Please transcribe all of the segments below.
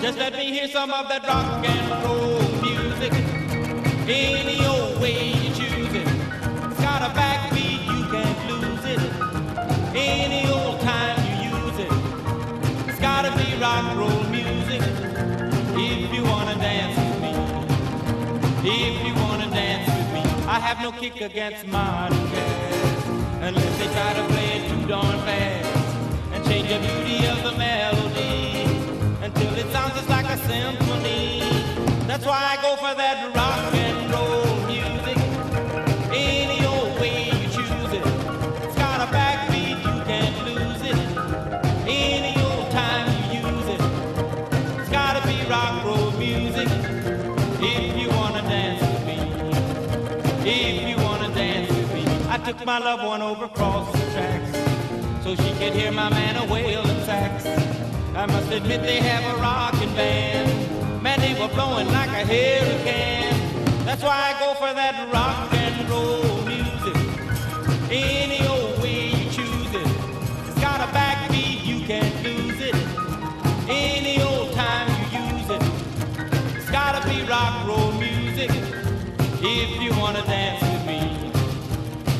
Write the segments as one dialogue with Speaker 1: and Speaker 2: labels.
Speaker 1: Just let me hear some of that rock and roll music. Any old way you choose it. It's got a backbeat, you can't lose it. Any old time you use it. It's gotta be rock and roll music. If you wanna dance with me. If you wanna dance with me. I have no kick against modern jazz. Unless they try to play it too darn fast. And change the beauty of the melody. Until it sounds just like a symphony. That's why I go for that rock and roll music. Any old way you choose it. It's got a backbeat, you can't lose it. Any old time you use it. It's gotta be rock and roll music. If you wanna dance with me. If you wanna dance with me. I took my loved one over across the tracks. So she could hear my man a wailing sax. I must admit they have a rockin' band. Man, they were blowing like a hurricane. That's why I go for that rock and roll music. Any old way you choose it. It's got a backbeat, you can't lose it. Any old time you use it. It's gotta be rock roll music. If you wanna dance with me.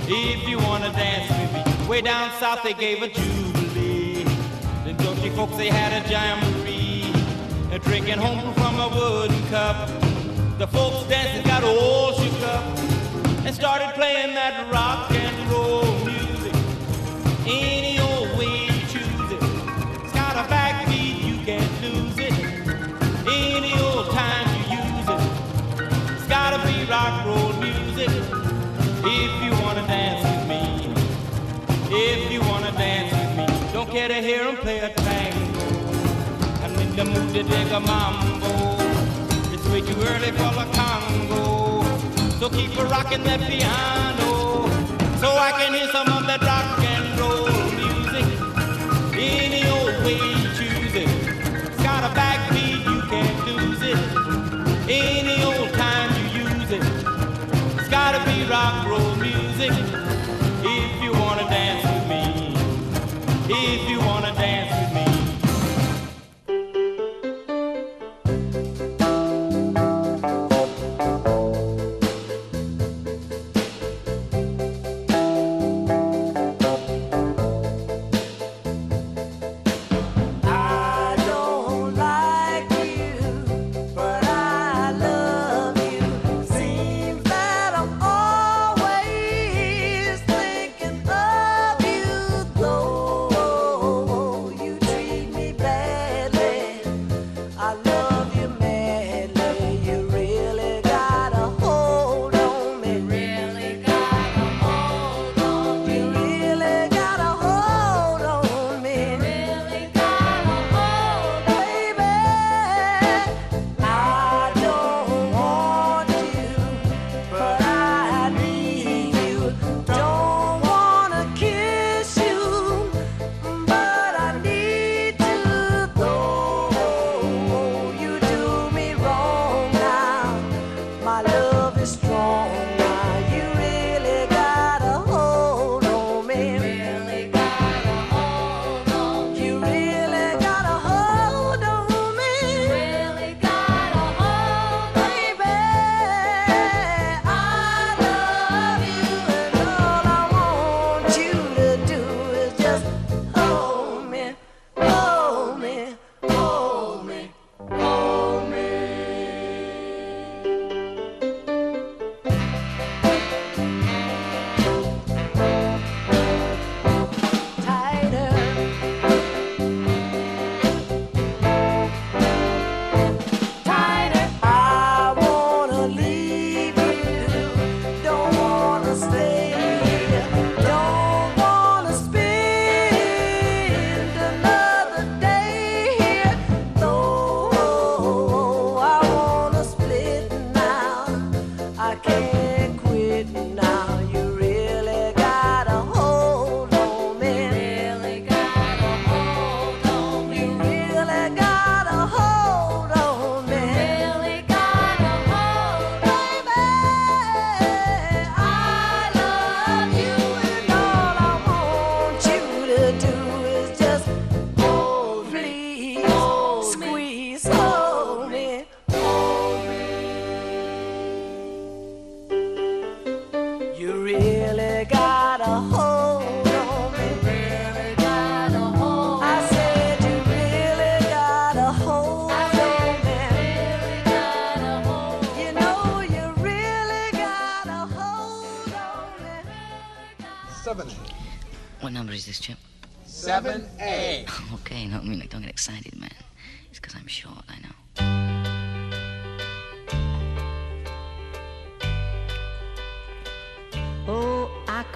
Speaker 1: If you wanna dance with me. Way down south they gave a jubilee. Country folks they had a jamboree. They're drinking home from a wooden cup. The folks dancing got all shook up and started playing that rock and roll music. Any old way you choose it. It's got a backbeat, you can't lose it. Any old time you use it. It's gotta be rock roll to hear 'em play a tango. I'm in the mood to dig a mambo. It's way too early for the conga. So keep a rocking that piano. So I can hear some of that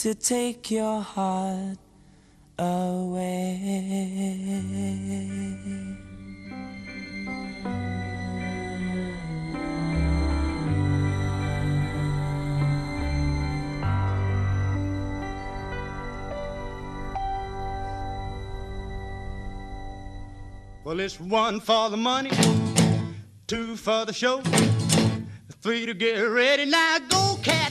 Speaker 2: to take your heart away.
Speaker 3: Well, it's one for the money, two for the show, three to get ready. Now go, cat,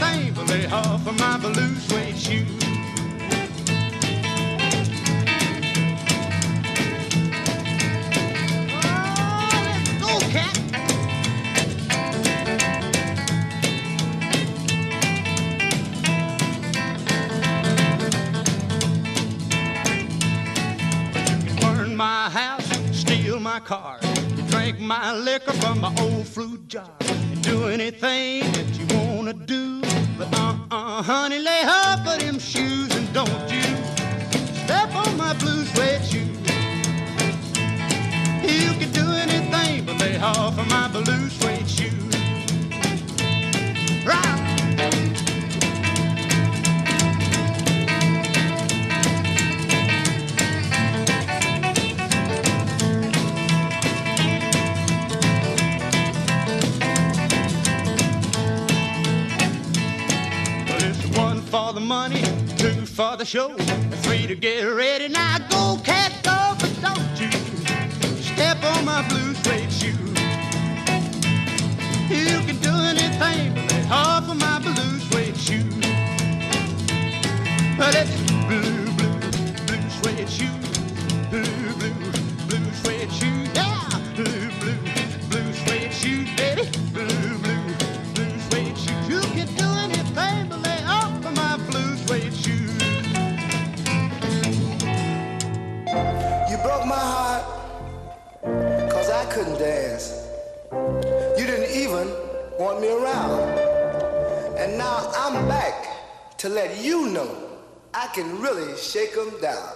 Speaker 3: Oh, but lay off of my blue suede. Oh, burn my house, steal my car, drink my liquor from my old fruit jar, do anything for the show, three to get ready. Now go, cat, go, but don't you step on my blue suede shoe. You can do anything but off of my blue suede shoe. Well, it's
Speaker 4: couldn't dance. You didn't even want me around. And now I'm back to let you know I can really shake
Speaker 5: them down.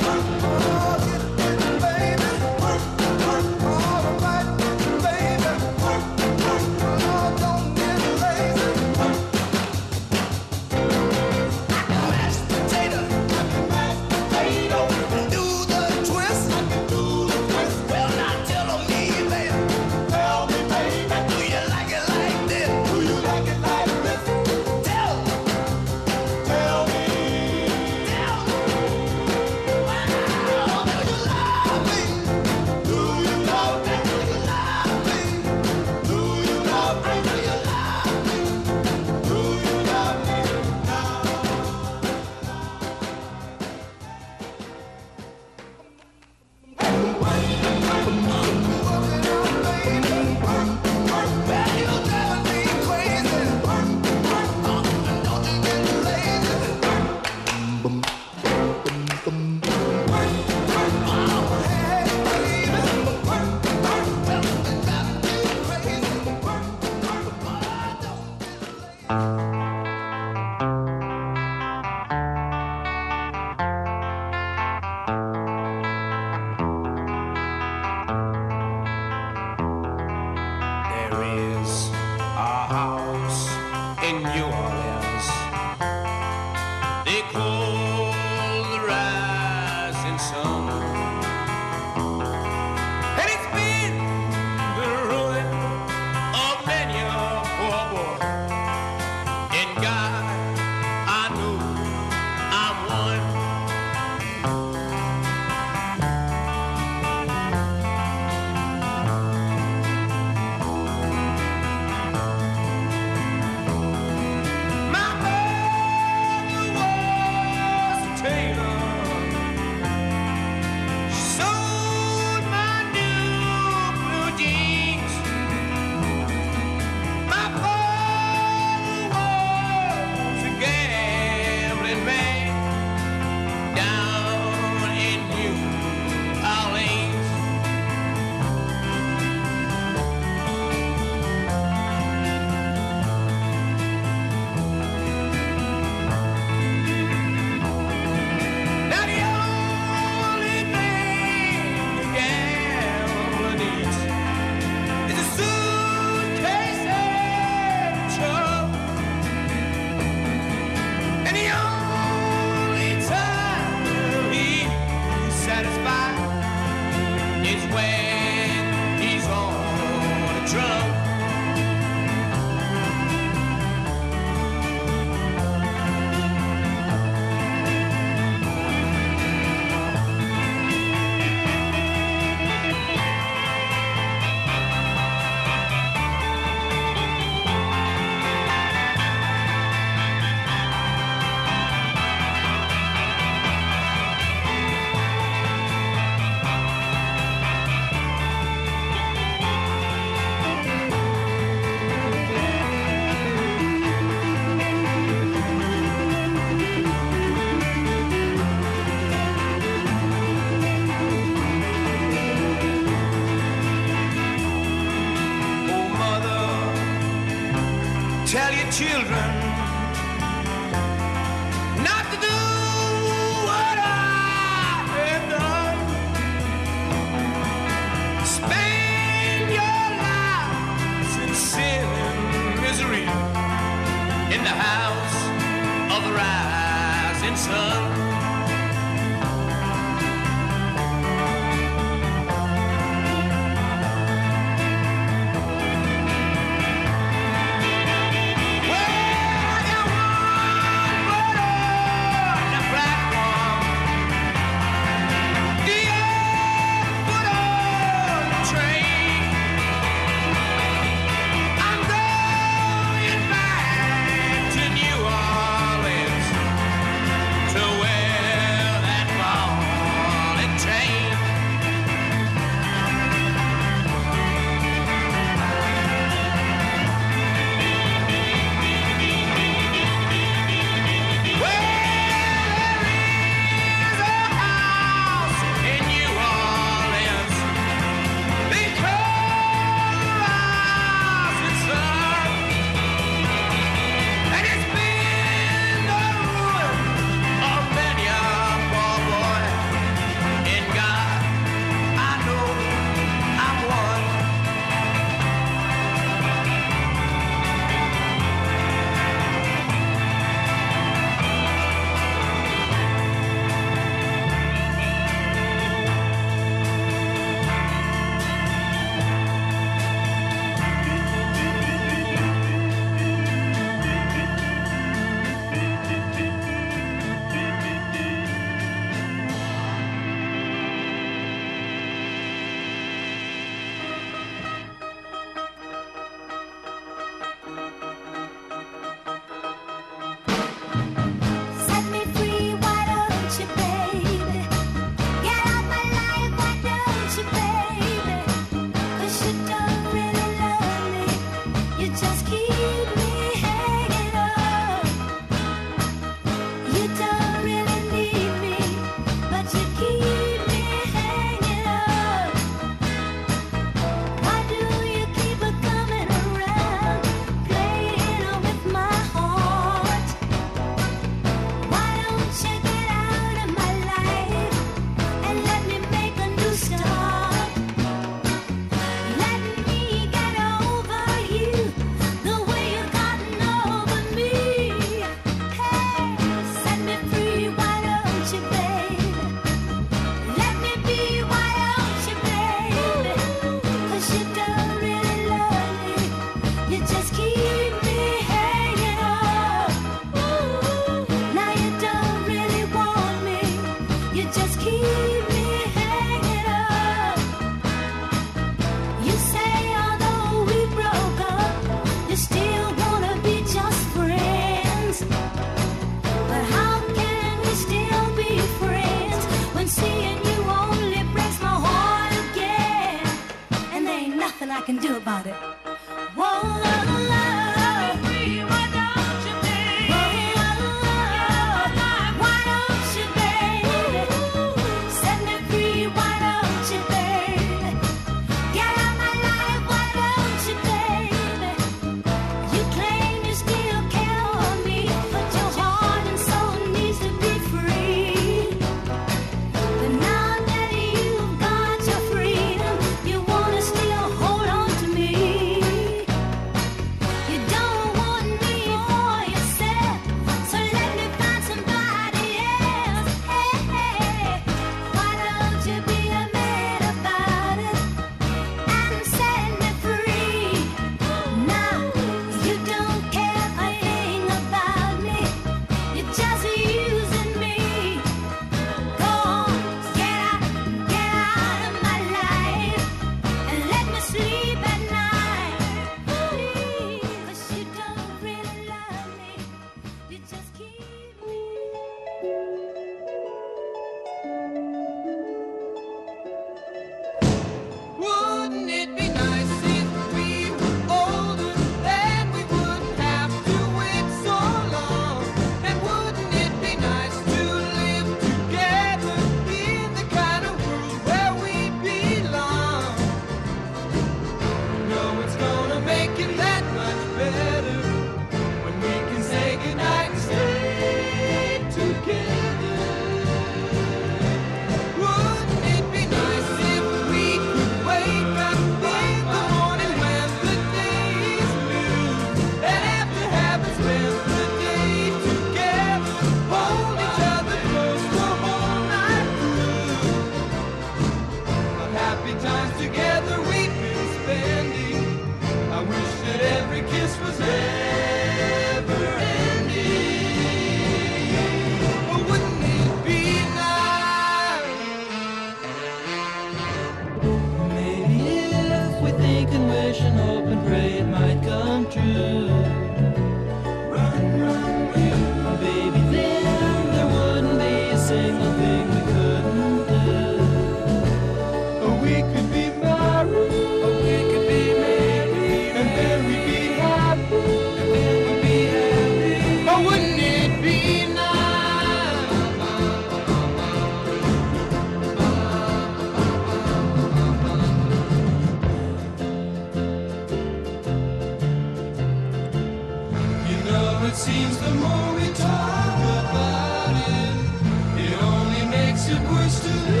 Speaker 5: used to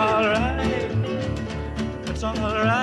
Speaker 5: alright. It's alright.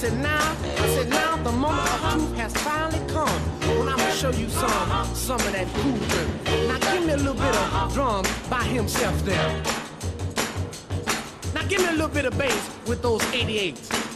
Speaker 5: said now, I said now the moment of truth has finally come. When I'ma show you some, some of that cool grooving. Now give me a little bit of drum by himself there. Now give me a little bit of bass with those 88s.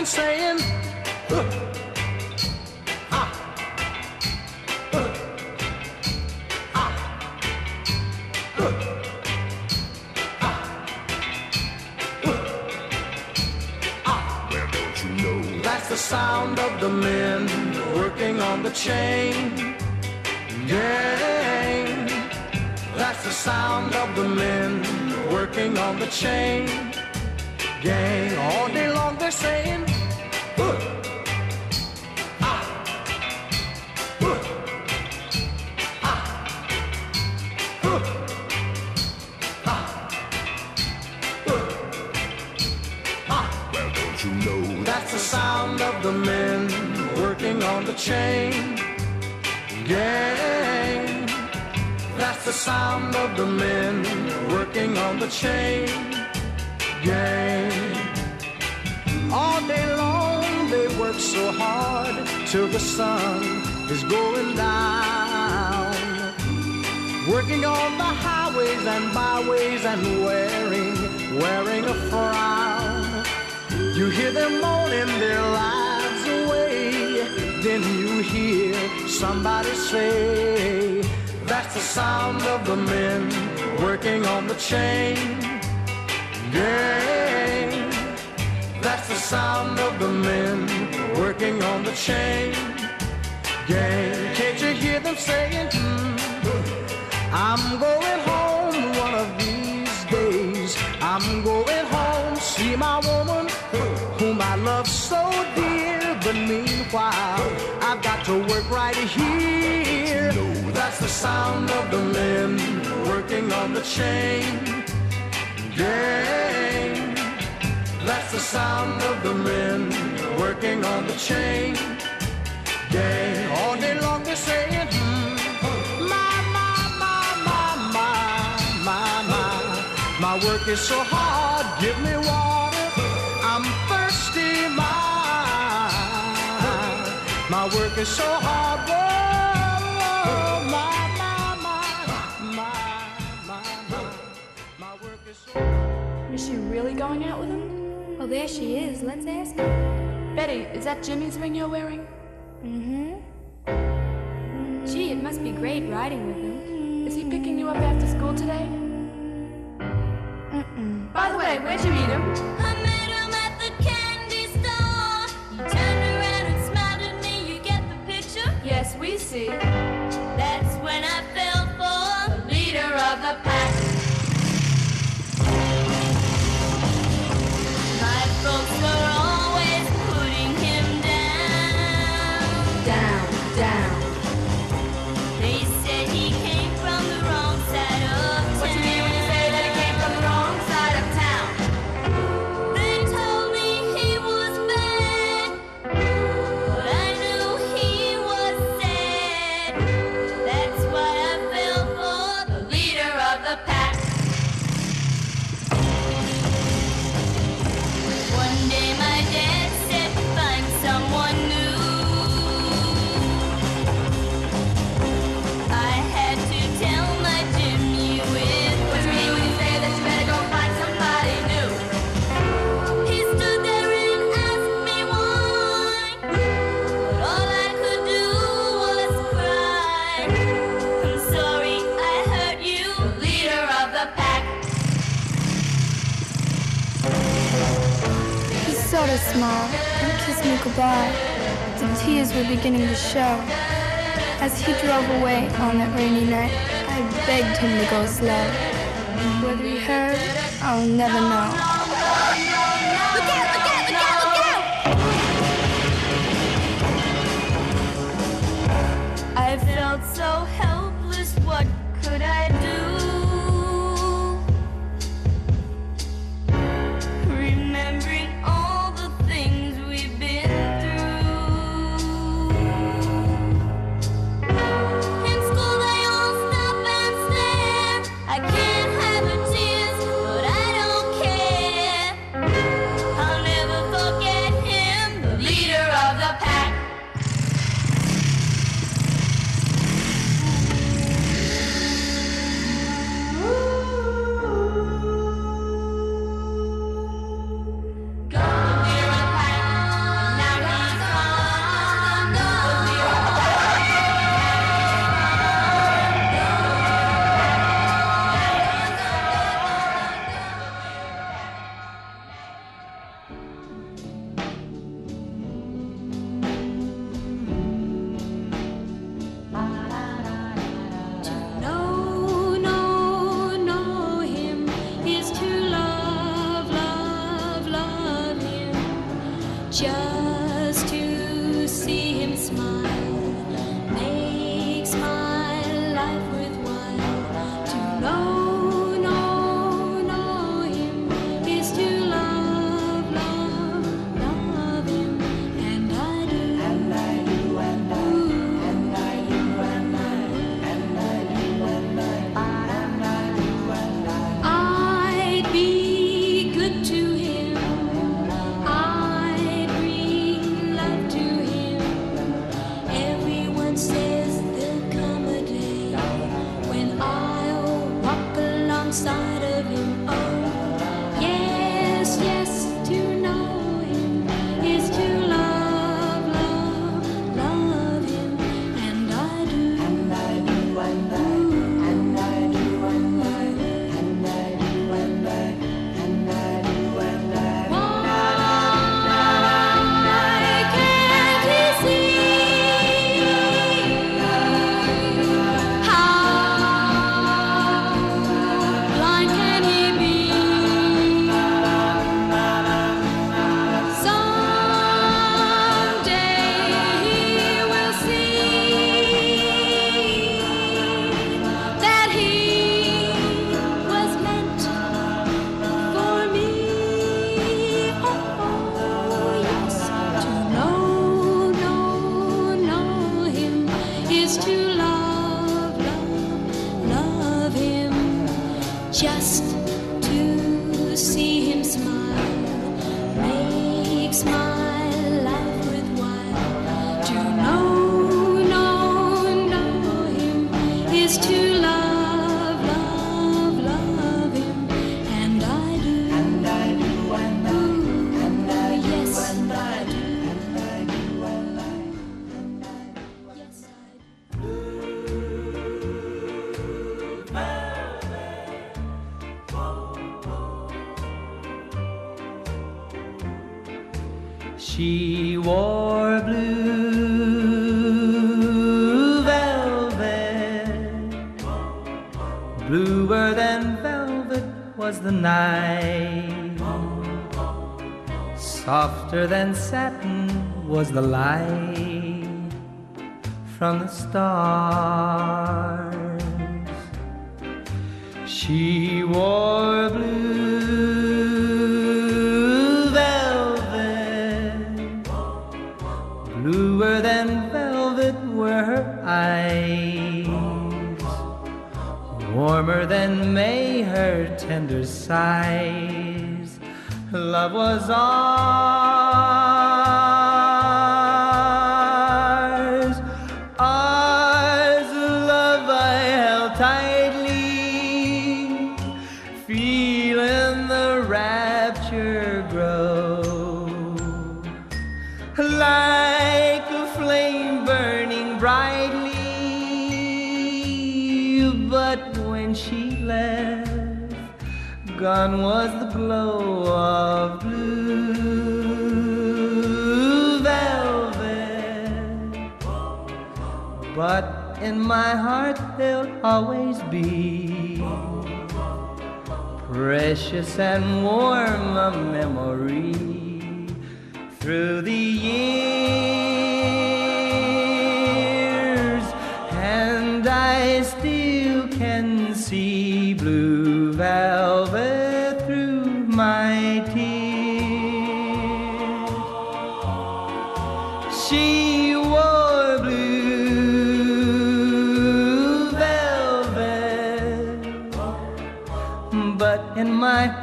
Speaker 5: You
Speaker 6: know? That's the sound of the men working on the chain gang. That's the sound of the men working on the chain gang. All day long they're saying, chain gang. All day long they work so hard till the sun is going down. Working on the highways and byways and wearing, wearing a frown. You hear them moaning their lives away. Then you hear somebody say, That's the sound of the men working on the chain gang. That's the sound of the men working on the chain gang. Can't you hear them saying, "Hmm, I'm going home one of these days. I'm going home, see my woman whom I love so dear. But meanwhile, I've got to work right here. Sound of the men working on the chain gang. That's the sound of the men working on the chain gang. All day long they're saying, hmm, my, my, my, my, my, my, my. My work is so hard, give me water. I'm thirsty, my. My work is so hard, whoa, Is
Speaker 7: she really going out with him?
Speaker 8: Well, there she is. Let's ask her.
Speaker 7: Betty, is that Jimmy's ring you're wearing?
Speaker 8: Mm-hmm. Gee, it must be great riding with him.
Speaker 7: Is he picking you up after school today?
Speaker 8: Mm-mm.
Speaker 7: By the way, where'd you meet him?
Speaker 9: I met him at the candy store. You turned around and smiled at me. You get the picture?
Speaker 7: Yes, we see.
Speaker 9: That's when I fell for the leader of the pack. And
Speaker 8: kissed me goodbye. The tears were beginning to show. As he drove away on that rainy night, I begged him to go slow. Whether he heard, I'll never know.
Speaker 9: Look out, look out, look out, look out! I felt so
Speaker 10: keeps. from the stars. She wore blue velvet, bluer than velvet were her eyes, warmer than May her tender sighs. Love was all. heart they'll always be. Precious and warm a memory through the years.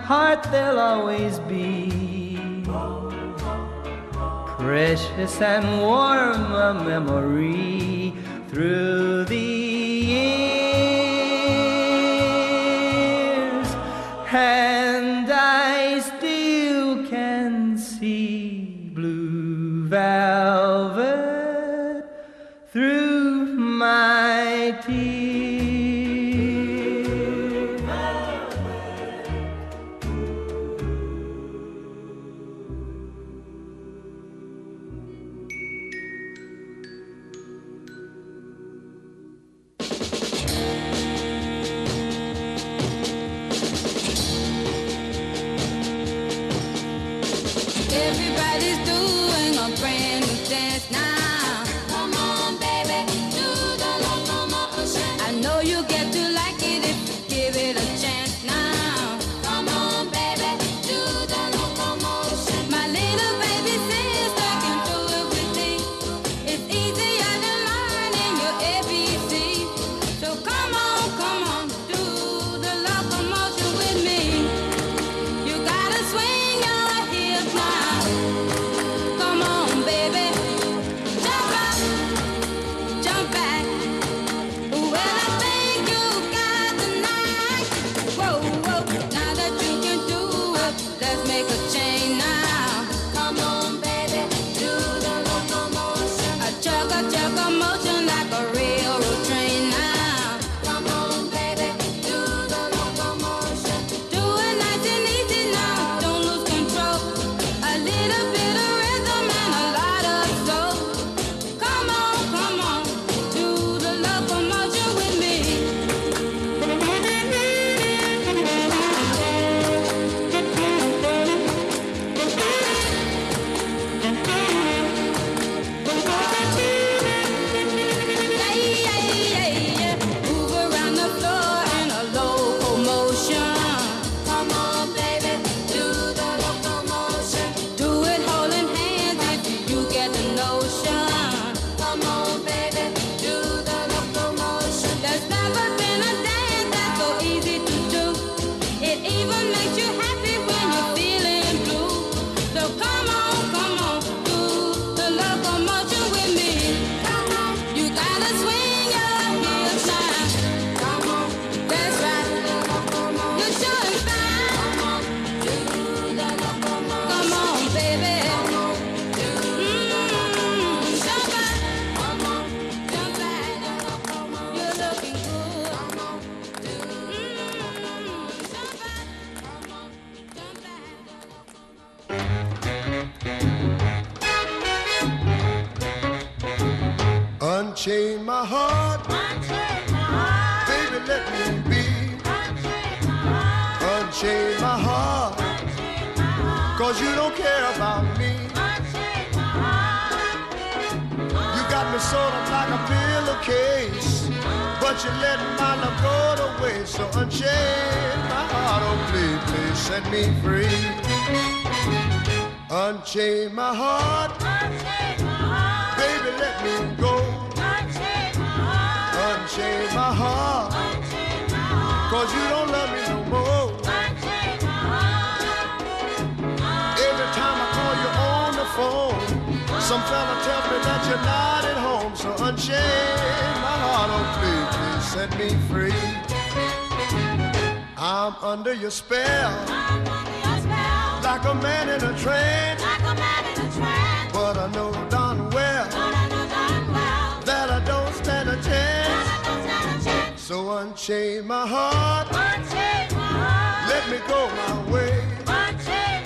Speaker 10: heart there'll always be precious and warm a memory through the years. And
Speaker 2: Cause you don't care about me. You got me sort of like a pillowcase. But you let my love go to waste. So unchain my heart. Oh, please, please set me free. Unchain my heart. Baby, let me go. Unchain my heart. Cause you don't love me no more. Some fella tells me that you're not at home. So unchain my heart, oh please, please set me free. I'm under your spell, like a man in a trance. But I know darn well that I don't stand a chance. So unchain my heart, unchain my heart. let me go my way. Unchain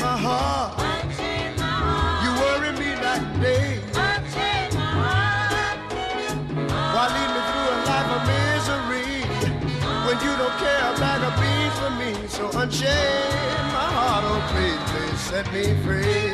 Speaker 2: my heart, you So unchain my heart, oh please,
Speaker 11: please set me free.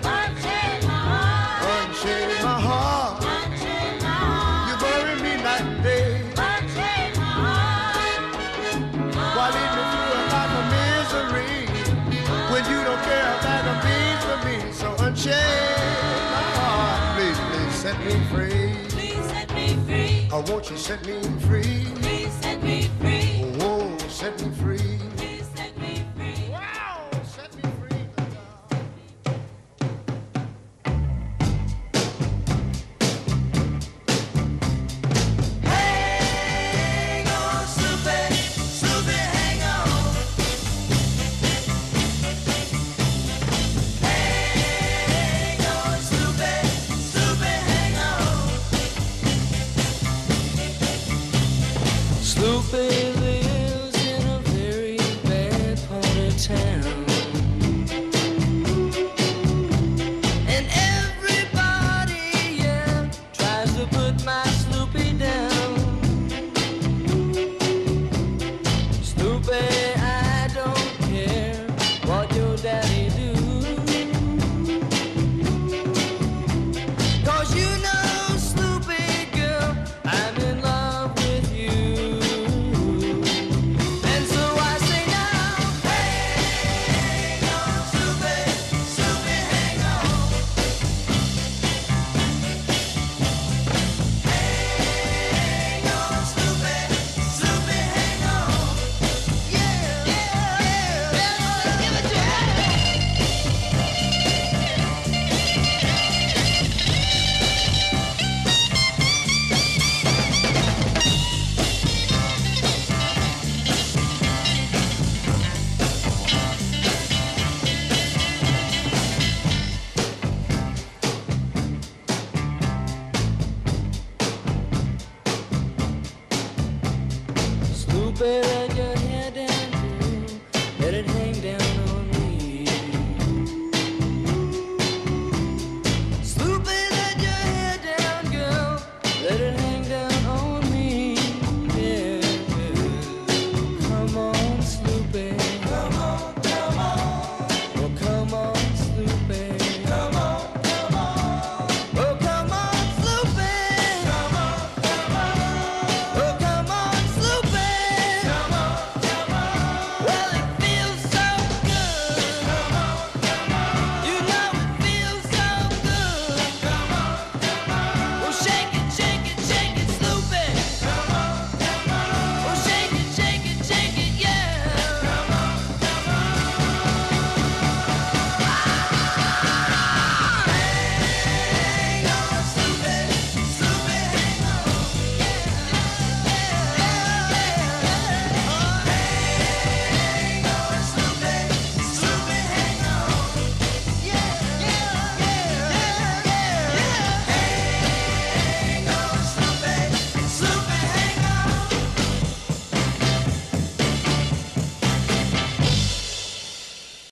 Speaker 2: Oh, won't you set me free?